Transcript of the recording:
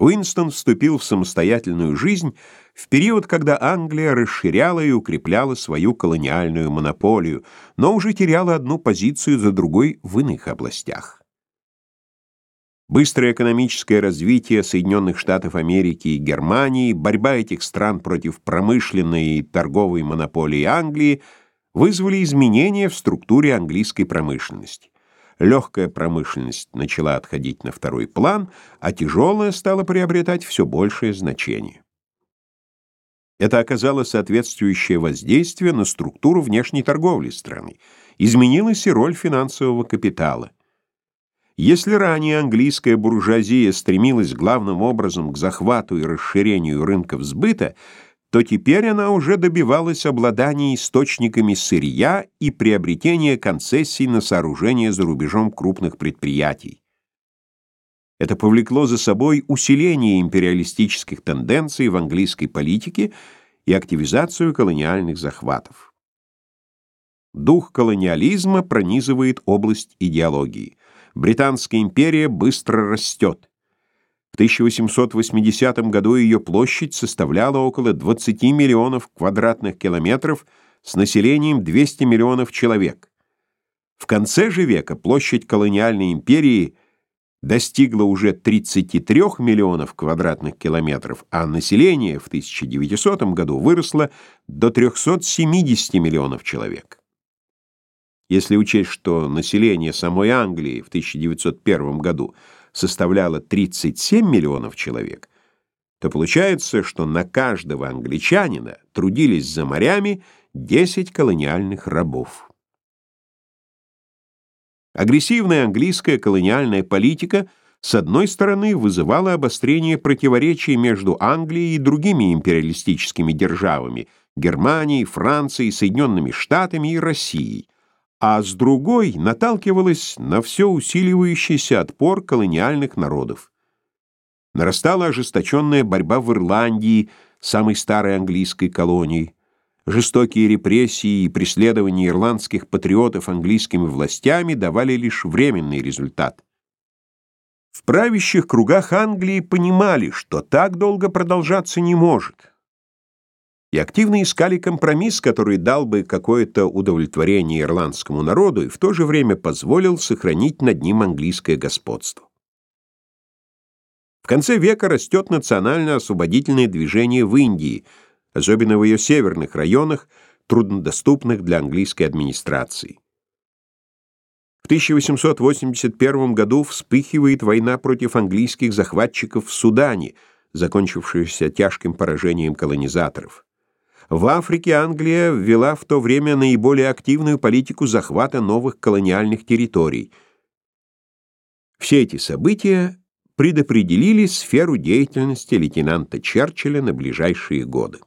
Уинстон вступил в самостоятельную жизнь в период, когда Англия расширяла и укрепляла свою колониальную монополию, но уже теряла одну позицию за другой в иных областях. Быстрое экономическое развитие Соединенных Штатов Америки и Германии, борьба этих стран против промышленной и торговой монополии Англии вызвали изменения в структуре английской промышленности. Легкая промышленность начала отходить на второй план, а тяжелая стала приобретать все большее значение. Это оказало соответствующее воздействие на структуру внешней торговли страны. Изменилась и роль финансового капитала. Если ранее английская буржуазия стремилась главным образом к захвату и расширению рынков сбыта, то теперь она уже добивалась обладания источниками сырья и приобретения концессий на сооружение за рубежом крупных предприятий. Это повлекло за собой усиление империалистических тенденций в английской политике и активизацию колониальных захватов. Дух колониализма пронизывает область идеологии. Британская империя быстро растет. В 1880 году ее площадь составляла около 20 миллионов квадратных километров с населением 200 миллионов человек. В конце же века площадь колониальной империи достигла уже 33 миллионов квадратных километров, а население в 1900 году выросло до 370 миллионов человек. Если учесть, что население самой Англии в 1901 году – составляла 37 миллионов человек, то получается, что на каждого англичанина трудились за морями 10 колониальных рабов. Агрессивная английская колониальная политика с одной стороны вызывала обострение противоречий между Англией и другими империалистическими державами – Германией, Францией, Соединенными Штатами и Россией – а с другой наталкивалась на все усиливающийся отпор колониальных народов. Нарастала ожесточенная борьба в Ирландии, самой старой английской колонии. Жестокие репрессии и преследования ирландских патриотов английскими властями давали лишь временный результат. В правящих кругах Англии понимали, что так долго продолжаться не может и активно искали компромисс, который дал бы какое-то удовлетворение ирландскому народу и в то же время позволил сохранить над ним английское господство. В конце века растет национально-освободительное движение в Индии, особенно в ее северных районах, труднодоступных для английской администрации. В 1881 году вспыхивает война против английских захватчиков в Судане, закончившаяся тяжким поражением колонизаторов. В Африке Англия ввела в то время наиболее активную политику захвата новых колониальных территорий. Все эти события предопределили сферу деятельности лейтенанта Черчилля на ближайшие годы.